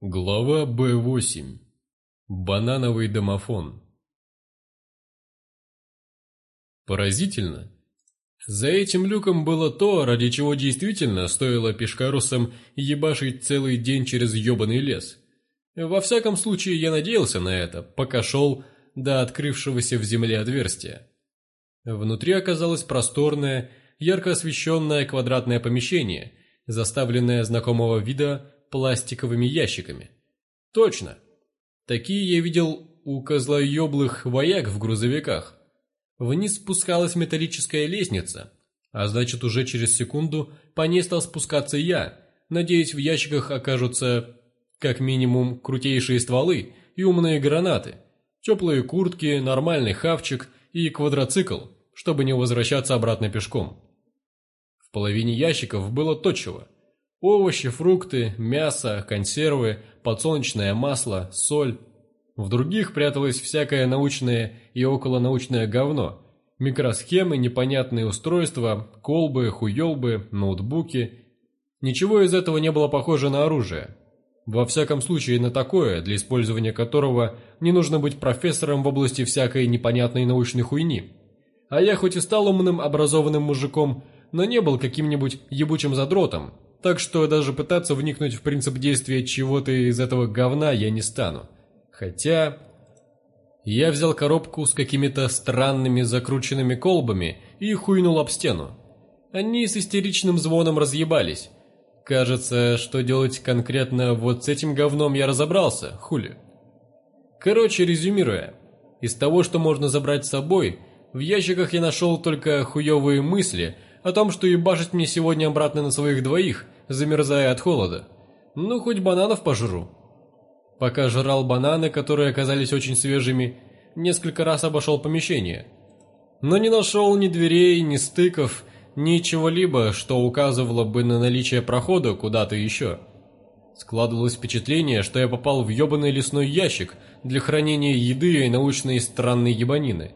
Глава Б8. Банановый домофон. Поразительно. За этим люком было то, ради чего действительно стоило пешкарусам ебашить целый день через ебаный лес. Во всяком случае, я надеялся на это, пока шел до открывшегося в земле отверстия. Внутри оказалось просторное, ярко освещенное квадратное помещение, заставленное знакомого вида пластиковыми ящиками. Точно. Такие я видел у козлоеблых вояк в грузовиках. Вниз спускалась металлическая лестница, а значит уже через секунду по ней стал спускаться я, надеясь в ящиках окажутся как минимум крутейшие стволы и умные гранаты, теплые куртки, нормальный хавчик и квадроцикл, чтобы не возвращаться обратно пешком. В половине ящиков было то чего. – овощи, фрукты, мясо, консервы, подсолнечное масло, соль. В других пряталось всякое научное и околонаучное говно. Микросхемы, непонятные устройства, колбы, хуёлбы, ноутбуки. Ничего из этого не было похоже на оружие. Во всяком случае на такое, для использования которого не нужно быть профессором в области всякой непонятной научной хуйни. А я хоть и стал умным, образованным мужиком, но не был каким-нибудь ебучим задротом, так что даже пытаться вникнуть в принцип действия чего-то из этого говна я не стану. Хотя... Я взял коробку с какими-то странными закрученными колбами и хуйнул об стену. Они с истеричным звоном разъебались. Кажется, что делать конкретно вот с этим говном я разобрался, хули. Короче, резюмируя, из того, что можно забрать с собой, в ящиках я нашел только хуевые мысли – о том, что ебашить мне сегодня обратно на своих двоих, замерзая от холода. Ну, хоть бананов пожру». Пока жрал бананы, которые оказались очень свежими, несколько раз обошел помещение. Но не нашел ни дверей, ни стыков, ничего либо, что указывало бы на наличие прохода куда-то еще. Складывалось впечатление, что я попал в ебаный лесной ящик для хранения еды и научной странной ебанины.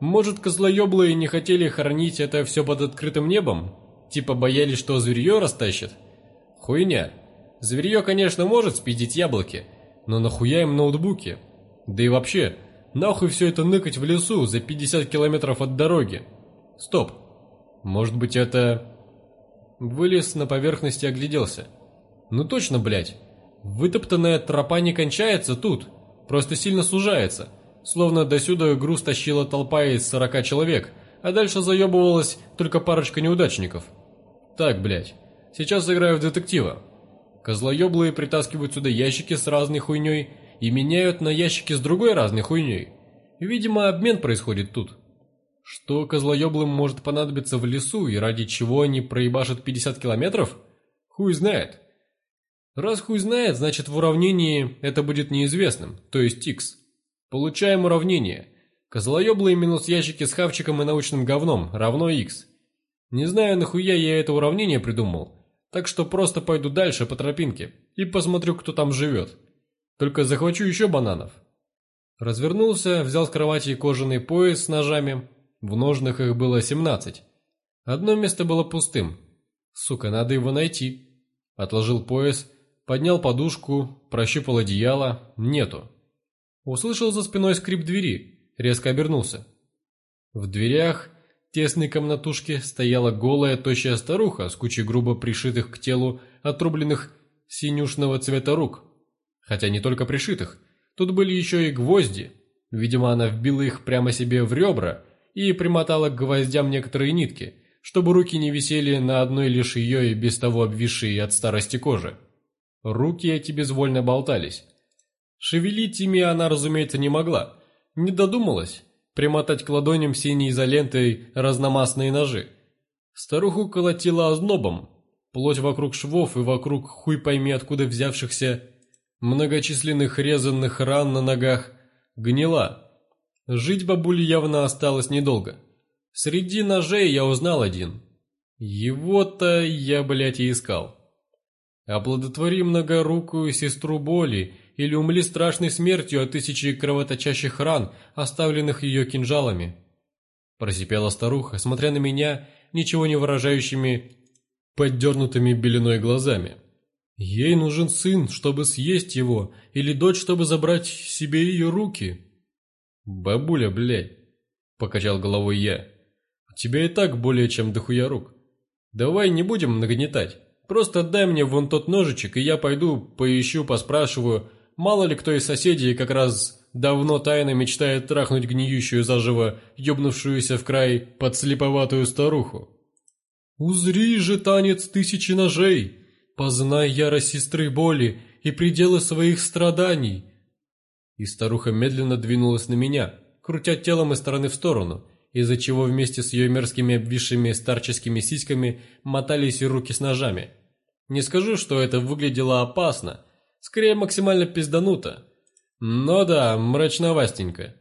Может, козлоеблые не хотели хранить это все под открытым небом? Типа боялись, что зверье растащит? Хуйня. Зверье, конечно, может спидить яблоки, но нахуя им ноутбуки? Да и вообще, нахуй все это ныкать в лесу за 50 километров от дороги? Стоп. Может быть, это... Вылез на поверхность и огляделся. Ну точно, блядь. Вытоптанная тропа не кончается тут, просто сильно сужается. Словно досюда груз тащила толпа из сорока человек, а дальше заебывалась только парочка неудачников. Так, блядь, сейчас играю в детектива. Козлоеблые притаскивают сюда ящики с разной хуйней и меняют на ящики с другой разной хуйней. Видимо, обмен происходит тут. Что козлоеблым может понадобиться в лесу и ради чего они проебашат 50 километров? Хуй знает. Раз хуй знает, значит в уравнении это будет неизвестным, то есть x. Получаем уравнение. Козлоеблый минус ящики с хавчиком и научным говном равно x. Не знаю, нахуя я это уравнение придумал, так что просто пойду дальше по тропинке и посмотрю, кто там живет. Только захвачу еще бананов. Развернулся, взял с кровати кожаный пояс с ножами. В ножных их было 17. Одно место было пустым. Сука, надо его найти. Отложил пояс, поднял подушку, прощупал одеяло. Нету. Услышал за спиной скрип двери, резко обернулся. В дверях тесной комнатушки стояла голая тощая старуха с кучей грубо пришитых к телу отрубленных синюшного цвета рук. Хотя не только пришитых, тут были еще и гвозди. Видимо, она вбила их прямо себе в ребра и примотала к гвоздям некоторые нитки, чтобы руки не висели на одной лишь ее и без того обвисшей от старости кожи. Руки эти безвольно болтались, Шевелить ими она, разумеется, не могла. Не додумалась примотать к ладоням синей изолентой разномастные ножи. Старуху колотила ознобом. Плоть вокруг швов и вокруг хуй пойми откуда взявшихся многочисленных резанных ран на ногах гнила. Жить бабуле явно осталось недолго. Среди ножей я узнал один. Его-то я, блядь, и искал. Оплодотвори многорукую сестру боли или умли страшной смертью от а тысячи кровоточащих ран, оставленных ее кинжалами. Просипела старуха, смотря на меня, ничего не выражающими, поддернутыми белиной глазами. Ей нужен сын, чтобы съесть его, или дочь, чтобы забрать себе ее руки. «Бабуля, блядь!» — покачал головой я. А «У тебя и так более чем дохуя рук. Давай не будем нагнетать. Просто отдай мне вон тот ножичек, и я пойду поищу, поспрашиваю, Мало ли кто из соседей как раз давно тайно мечтает трахнуть гниющую заживо, ёбнувшуюся в край подслеповатую старуху. Узри же танец тысячи ножей, познай ярость сестры боли и пределы своих страданий. И старуха медленно двинулась на меня, крутя телом из стороны в сторону, из-за чего вместе с ее мерзкими обвисшими старческими сиськами мотались и руки с ножами. Не скажу, что это выглядело опасно, скорее максимально пиздануто. Но да, мрачновастенько.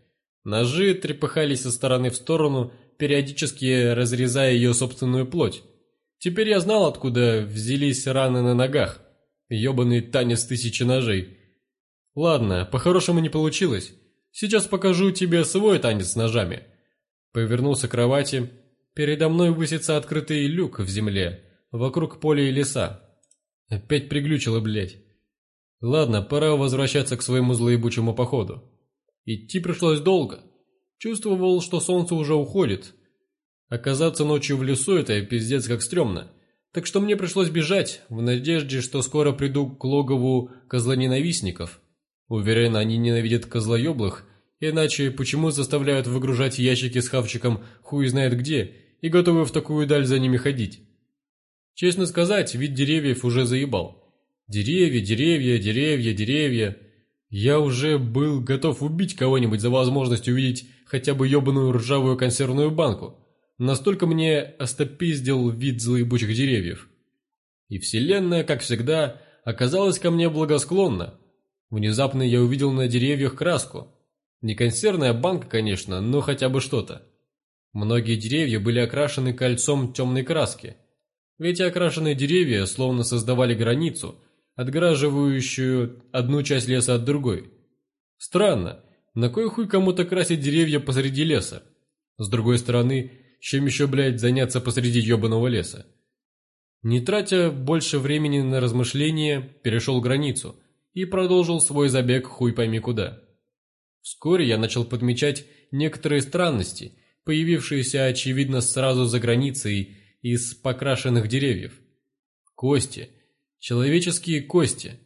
Ножи трепыхались со стороны в сторону, периодически разрезая ее собственную плоть. Теперь я знал, откуда взялись раны на ногах. Ёбаный танец тысячи ножей. Ладно, по-хорошему не получилось. Сейчас покажу тебе свой танец с ножами. Повернулся к кровати. Передо мной высится открытый люк в земле, вокруг поля и леса. Опять приглючило, блядь. Ладно, пора возвращаться к своему злоебучему походу. Идти пришлось долго. Чувствовал, что солнце уже уходит. Оказаться ночью в лесу – это пиздец как стрёмно. Так что мне пришлось бежать, в надежде, что скоро приду к логову козлоненавистников. Уверен, они ненавидят козлоёблых, иначе почему заставляют выгружать ящики с хавчиком хуй знает где и готовы в такую даль за ними ходить? Честно сказать, вид деревьев уже заебал. Деревья, деревья, деревья, деревья. Я уже был готов убить кого-нибудь за возможность увидеть хотя бы ебаную ржавую консервную банку. Настолько мне остопиздил вид злоебучих деревьев. И вселенная, как всегда, оказалась ко мне благосклонна. Внезапно я увидел на деревьях краску. Не консервная банка, конечно, но хотя бы что-то. Многие деревья были окрашены кольцом темной краски. Ведь окрашенные деревья словно создавали границу – отграживающую одну часть леса от другой. Странно, на кой хуй кому-то красить деревья посреди леса? С другой стороны, чем еще, блядь, заняться посреди ебаного леса? Не тратя больше времени на размышления, перешел границу и продолжил свой забег хуй пойми куда. Вскоре я начал подмечать некоторые странности, появившиеся, очевидно, сразу за границей из покрашенных деревьев. Кости – человеческие кости.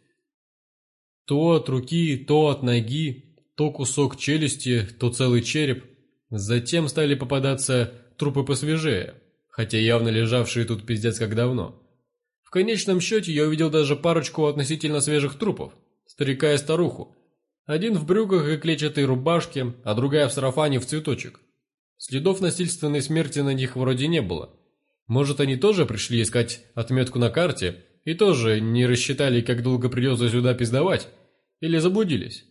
То от руки, то от ноги, то кусок челюсти, то целый череп. Затем стали попадаться трупы посвежее, хотя явно лежавшие тут пиздец как давно. В конечном счете я увидел даже парочку относительно свежих трупов, старика и старуху. Один в брюках и клетчатой рубашке, а другая в сарафане в цветочек. Следов насильственной смерти на них вроде не было. Может, они тоже пришли искать отметку на карте – и тоже не рассчитали, как долго придется сюда пиздовать. Или заблудились.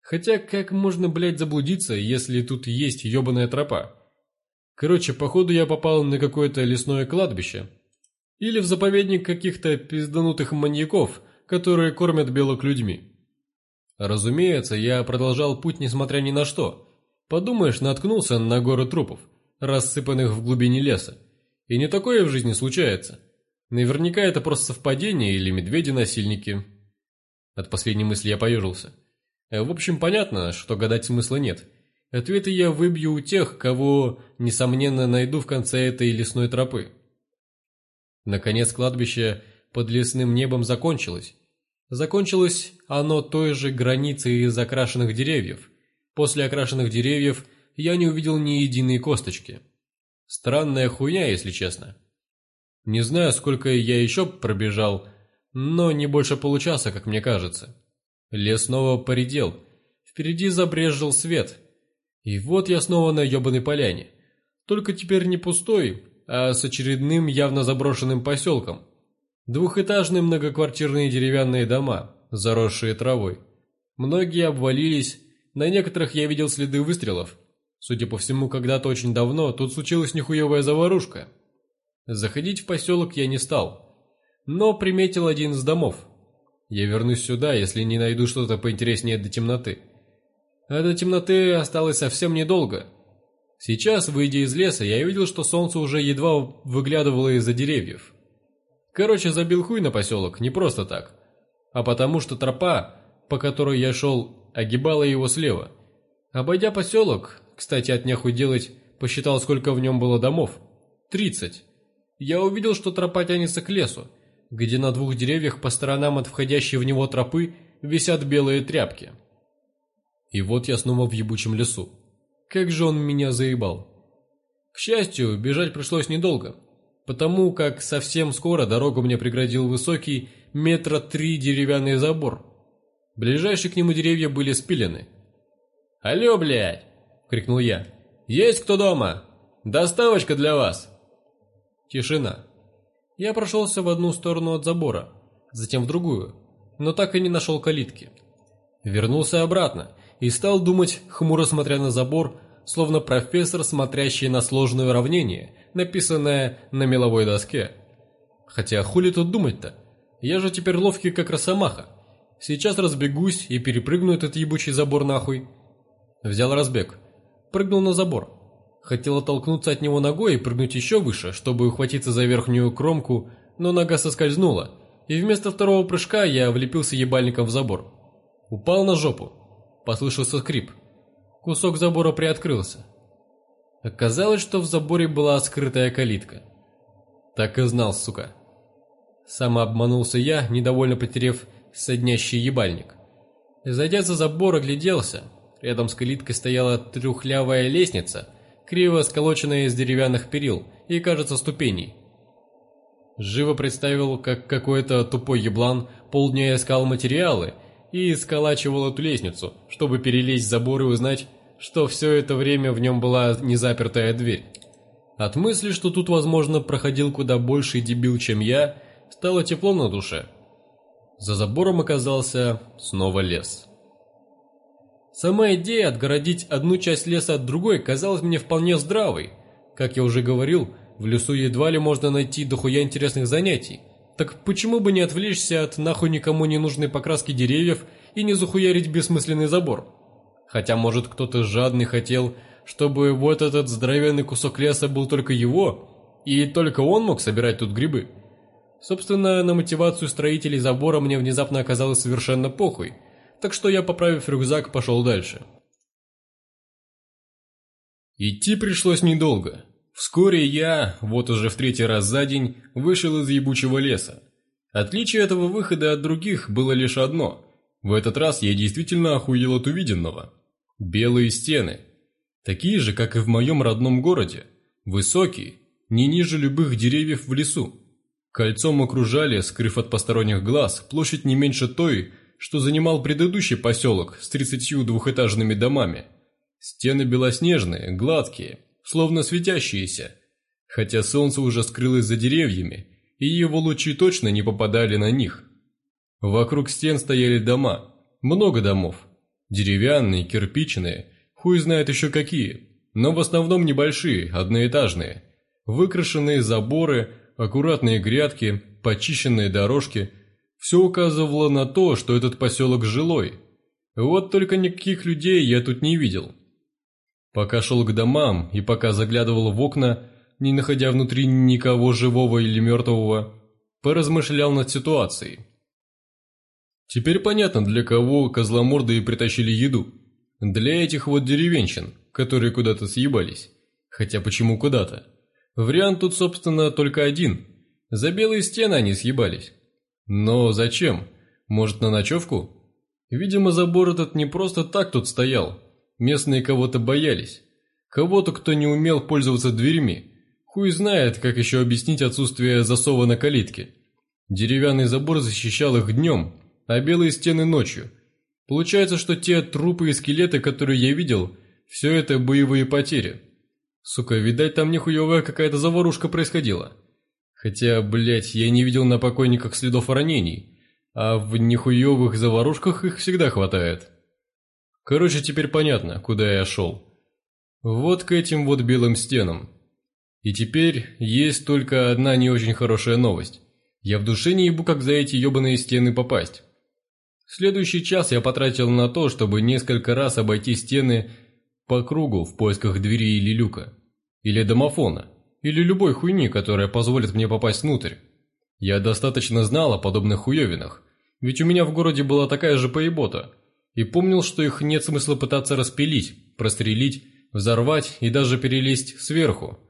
Хотя как можно, блядь, заблудиться, если тут есть ебаная тропа? Короче, походу я попал на какое-то лесное кладбище. Или в заповедник каких-то пизданутых маньяков, которые кормят белок людьми. Разумеется, я продолжал путь несмотря ни на что. Подумаешь, наткнулся на горы трупов, рассыпанных в глубине леса. И не такое в жизни случается. Наверняка это просто совпадение или медведи-насильники. От последней мысли я поежился. Э, в общем, понятно, что гадать смысла нет. Ответы я выбью у тех, кого, несомненно, найду в конце этой лесной тропы. Наконец кладбище под лесным небом закончилось. Закончилось оно той же границей из окрашенных деревьев. После окрашенных деревьев я не увидел ни единой косточки. Странная хуйня, если честно. Не знаю, сколько я еще пробежал, но не больше получаса, как мне кажется. Лес снова поредел. Впереди забрежил свет. И вот я снова на ебаной поляне. Только теперь не пустой, а с очередным явно заброшенным поселком. Двухэтажные многоквартирные деревянные дома, заросшие травой. Многие обвалились, на некоторых я видел следы выстрелов. Судя по всему, когда-то очень давно тут случилась нехуевая заварушка. Заходить в поселок я не стал, но приметил один из домов. Я вернусь сюда, если не найду что-то поинтереснее до темноты. А до темноты осталось совсем недолго. Сейчас, выйдя из леса, я видел, что солнце уже едва выглядывало из-за деревьев. Короче, забил хуй на поселок, не просто так, а потому что тропа, по которой я шел, огибала его слева. Обойдя поселок, кстати, от нехуй делать, посчитал, сколько в нем было домов. Тридцать. Я увидел, что тропа тянется к лесу, где на двух деревьях по сторонам от входящей в него тропы висят белые тряпки. И вот я снова в ебучем лесу. Как же он меня заебал. К счастью, бежать пришлось недолго, потому как совсем скоро дорогу мне преградил высокий метра три деревянный забор. Ближайшие к нему деревья были спилены. «Алло, блядь!» — крикнул я. «Есть кто дома? Доставочка для вас!» Тишина. Я прошелся в одну сторону от забора, затем в другую, но так и не нашел калитки. Вернулся обратно и стал думать, хмуро смотря на забор, словно профессор, смотрящий на сложное уравнение, написанное на меловой доске. Хотя хули тут думать-то? Я же теперь ловкий как росомаха. Сейчас разбегусь и перепрыгну этот ебучий забор нахуй. Взял разбег. Прыгнул на забор. Хотела толкнуться от него ногой и прыгнуть еще выше, чтобы ухватиться за верхнюю кромку, но нога соскользнула, и вместо второго прыжка я влепился ебальником в забор. Упал на жопу. Послышался скрип. Кусок забора приоткрылся. Оказалось, что в заборе была скрытая калитка. Так и знал, сука. Самообманулся я, недовольно потеряв соднящий ебальник. Зайдя за забор, огляделся. Рядом с калиткой стояла трюхлявая лестница, криво сколоченная из деревянных перил и, кажется, ступеней. Живо представил, как какой-то тупой еблан полдня искал материалы и сколачивал эту лестницу, чтобы перелезть забор и узнать, что все это время в нем была незапертая дверь. От мысли, что тут, возможно, проходил куда больший дебил, чем я, стало тепло на душе. За забором оказался снова лес. Сама идея отгородить одну часть леса от другой казалась мне вполне здравой. Как я уже говорил, в лесу едва ли можно найти дохуя интересных занятий. Так почему бы не отвлечься от нахуй никому не нужной покраски деревьев и не захуярить бессмысленный забор? Хотя, может, кто-то жадный хотел, чтобы вот этот здоровенный кусок леса был только его, и только он мог собирать тут грибы. Собственно, на мотивацию строителей забора мне внезапно оказалось совершенно похуй – так что я, поправив рюкзак, пошел дальше. Идти пришлось недолго. Вскоре я, вот уже в третий раз за день, вышел из ебучего леса. Отличие этого выхода от других было лишь одно. В этот раз я действительно охуел от увиденного. Белые стены. Такие же, как и в моем родном городе. Высокие, не ниже любых деревьев в лесу. Кольцом окружали, скрыв от посторонних глаз, площадь не меньше той, что занимал предыдущий поселок с 32 двухэтажными домами. Стены белоснежные, гладкие, словно светящиеся, хотя солнце уже скрылось за деревьями, и его лучи точно не попадали на них. Вокруг стен стояли дома, много домов, деревянные, кирпичные, хуй знает еще какие, но в основном небольшие, одноэтажные, выкрашенные заборы, аккуратные грядки, почищенные дорожки – все указывало на то, что этот поселок жилой. Вот только никаких людей я тут не видел. Пока шел к домам и пока заглядывал в окна, не находя внутри никого живого или мертвого, поразмышлял над ситуацией. Теперь понятно, для кого козломордые притащили еду. Для этих вот деревенщин, которые куда-то съебались. Хотя почему куда-то? Вариант тут, собственно, только один. За белые стены они съебались. Но зачем? Может, на ночевку? Видимо, забор этот не просто так тут стоял. Местные кого-то боялись. Кого-то, кто не умел пользоваться дверьми. Хуй знает, как еще объяснить отсутствие засова на калитке. Деревянный забор защищал их днем, а белые стены ночью. Получается, что те трупы и скелеты, которые я видел, все это боевые потери. Сука, видать, там нихуевая какая-то заварушка происходила. Хотя, блять, я не видел на покойниках следов ранений, а в нихуевых заварушках их всегда хватает. Короче, теперь понятно, куда я шел. Вот к этим вот белым стенам. И теперь есть только одна не очень хорошая новость. Я в душе не ебу, как за эти ебаные стены попасть. Следующий час я потратил на то, чтобы несколько раз обойти стены по кругу в поисках двери или люка. Или домофона – или любой хуйни, которая позволит мне попасть внутрь. Я достаточно знал о подобных хуевинах, ведь у меня в городе была такая же поебота, и помнил, что их нет смысла пытаться распилить, прострелить, взорвать и даже перелезть сверху.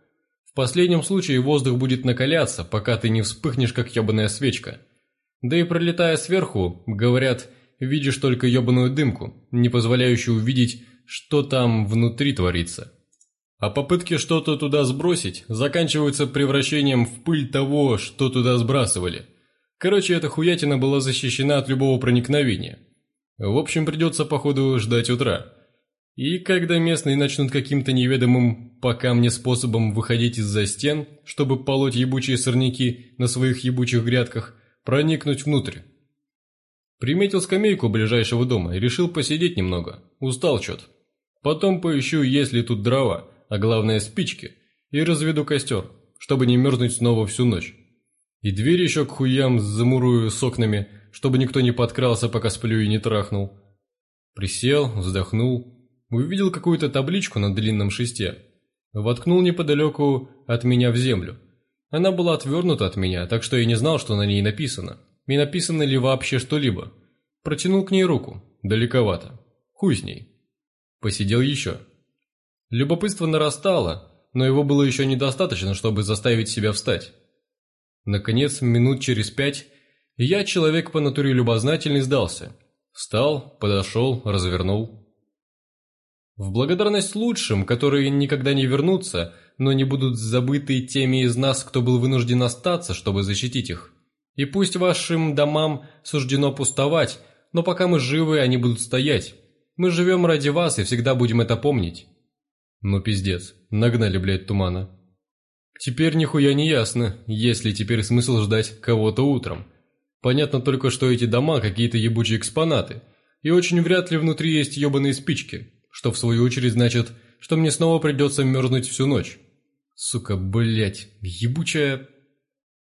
В последнем случае воздух будет накаляться, пока ты не вспыхнешь, как ебаная свечка. Да и пролетая сверху, говорят, видишь только ебаную дымку, не позволяющую увидеть, что там внутри творится. А попытки что-то туда сбросить заканчиваются превращением в пыль того, что туда сбрасывали. Короче, эта хуятина была защищена от любого проникновения. В общем, придется, походу, ждать утра. И когда местные начнут каким-то неведомым пока мне способом выходить из-за стен, чтобы полоть ебучие сорняки на своих ебучих грядках, проникнуть внутрь. Приметил скамейку ближайшего дома и решил посидеть немного. Устал чё-то. Потом поищу, есть ли тут дрова – а главное спички, и разведу костер, чтобы не мерзнуть снова всю ночь. И дверь еще к хуям замурую с окнами, чтобы никто не подкрался, пока сплю и не трахнул. Присел, вздохнул, увидел какую-то табличку на длинном шесте. Воткнул неподалеку от меня в землю. Она была отвернута от меня, так что я не знал, что на ней написано. И написано ли вообще что-либо. Протянул к ней руку. Далековато. Хуй с ней. Посидел еще. Любопытство нарастало, но его было еще недостаточно, чтобы заставить себя встать. Наконец, минут через пять, я, человек по натуре любознательный, сдался. Встал, подошел, развернул. В благодарность лучшим, которые никогда не вернутся, но не будут забыты теми из нас, кто был вынужден остаться, чтобы защитить их. И пусть вашим домам суждено пустовать, но пока мы живы, они будут стоять. Мы живем ради вас и всегда будем это помнить. Ну пиздец, нагнали, блядь, тумана. Теперь нихуя не ясно, есть ли теперь смысл ждать кого-то утром. Понятно только, что эти дома какие-то ебучие экспонаты, и очень вряд ли внутри есть ебаные спички, что в свою очередь значит, что мне снова придется мерзнуть всю ночь. Сука, блядь, ебучая...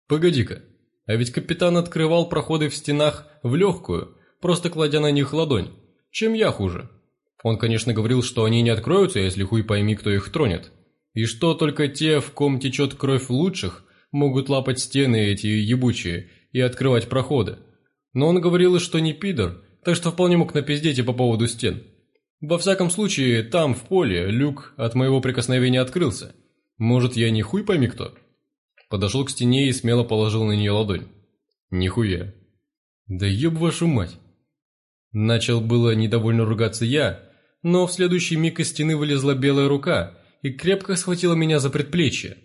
Погоди-ка, а ведь капитан открывал проходы в стенах в легкую, просто кладя на них ладонь. Чем я хуже? Он, конечно, говорил, что они не откроются, если хуй пойми, кто их тронет. И что только те, в ком течет кровь лучших, могут лапать стены эти ебучие и открывать проходы. Но он говорил, что не пидор, так что вполне мог напиздеть и по поводу стен. Во всяком случае, там, в поле, люк от моего прикосновения открылся. Может, я не хуй пойми кто? Подошел к стене и смело положил на нее ладонь. Нихуя. Да еб вашу мать. Начал было недовольно ругаться я, но в следующий миг из стены вылезла белая рука и крепко схватила меня за предплечье.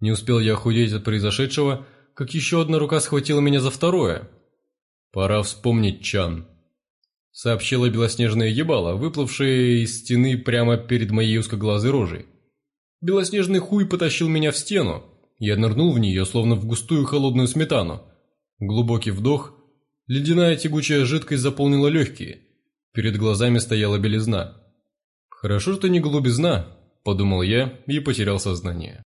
Не успел я охудеть от произошедшего, как еще одна рука схватила меня за второе. «Пора вспомнить, Чан», — сообщила белоснежная ебала, выплывшая из стены прямо перед моей узкоглазой рожей. Белоснежный хуй потащил меня в стену. Я нырнул в нее, словно в густую холодную сметану. Глубокий вдох. Ледяная тягучая жидкость заполнила легкие. Перед глазами стояла белизна. «Хорошо, что не голубизна», — подумал я и потерял сознание.